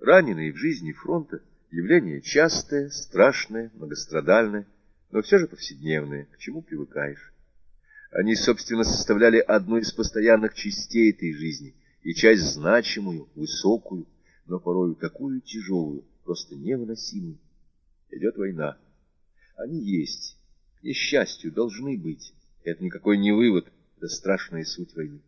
Раненые в жизни фронта — явление частое, страшное, многострадальное, но все же повседневное, к чему привыкаешь. Они, собственно, составляли одну из постоянных частей этой жизни, и часть значимую, высокую, но порою такую тяжелую, просто невыносимую. Идет война. Они есть, к несчастью, должны быть. Это никакой не вывод, это страшная суть войны.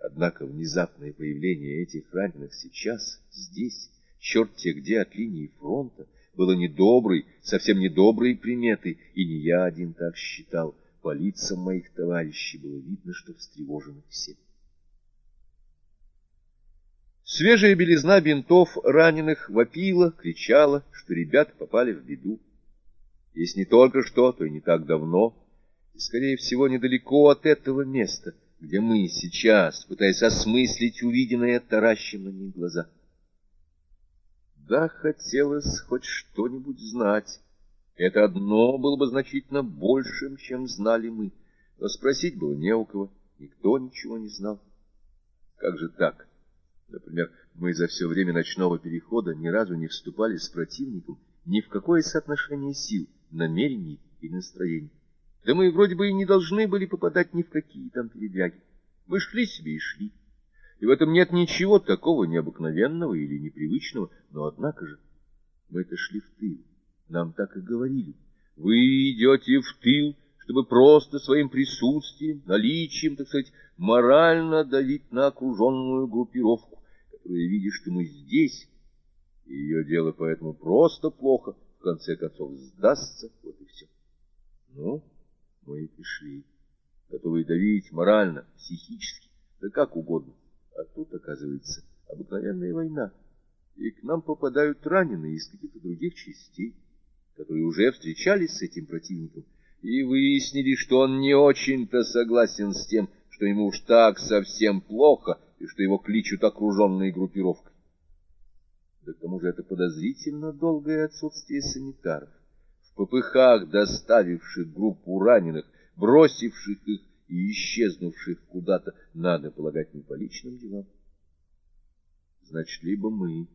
Однако внезапное появление этих раненых сейчас, здесь, черт-те где от линии фронта, было недоброй, совсем недоброй приметой, и не я один так считал. По лицам моих товарищей было видно, что встревожены все. Свежая белизна бинтов раненых вопила, кричала, что ребята попали в беду. Если не только что, то и не так давно, и, скорее всего, недалеко от этого места, где мы сейчас, пытаясь осмыслить увиденное, таращим на них глаза. Да, хотелось хоть что-нибудь знать. Это одно было бы значительно большим, чем знали мы. Но спросить было не у кого, никто ничего не знал. Как же так? Например, мы за все время ночного перехода ни разу не вступали с противником ни в какое соотношение сил, намерений и настроений. Да мы вроде бы и не должны были попадать ни в какие там передряги. Мы шли себе и шли. И в этом нет ничего такого необыкновенного или непривычного, но однако же мы-то шли в тыл. Нам так и говорили. Вы идете в тыл, чтобы просто своим присутствием, наличием, так сказать, морально давить на окруженную группировку, которая видит, что мы здесь, и ее дело поэтому просто плохо, в конце концов сдастся, вот и все. Ну, мы и пришли, готовые давить морально, психически, да как угодно. А тут, оказывается, обыкновенная война, и к нам попадают раненые из каких-то других частей, которые уже встречались с этим противником, и выяснили, что он не очень-то согласен с тем, что ему уж так совсем плохо, и что его кличут окруженной группировкой. Да к тому же это подозрительно долгое отсутствие санитаров в попыхах доставивших группу раненых, бросивших их и исчезнувших куда-то, надо полагать, не по личным делам. Значит, либо мы,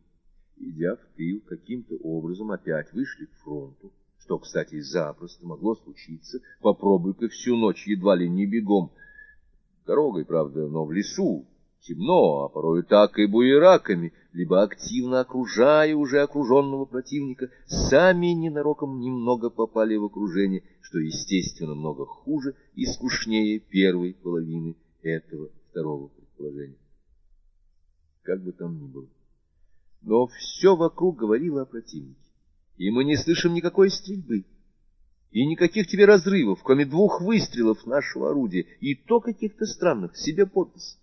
идя в тыл, каким-то образом опять вышли к фронту, что, кстати, запросто могло случиться, попробуй-ка всю ночь едва ли не бегом, дорогой, правда, но в лесу, темно, а порою так и буераками, либо активно окружая уже окруженного противника, сами ненароком немного попали в окружение, что, естественно, много хуже и скучнее первой половины этого второго предположения. Как бы там ни было. Но все вокруг говорило о противнике, и мы не слышим никакой стрельбы, и никаких тебе разрывов, кроме двух выстрелов нашего орудия, и то каких-то странных, себе под нос.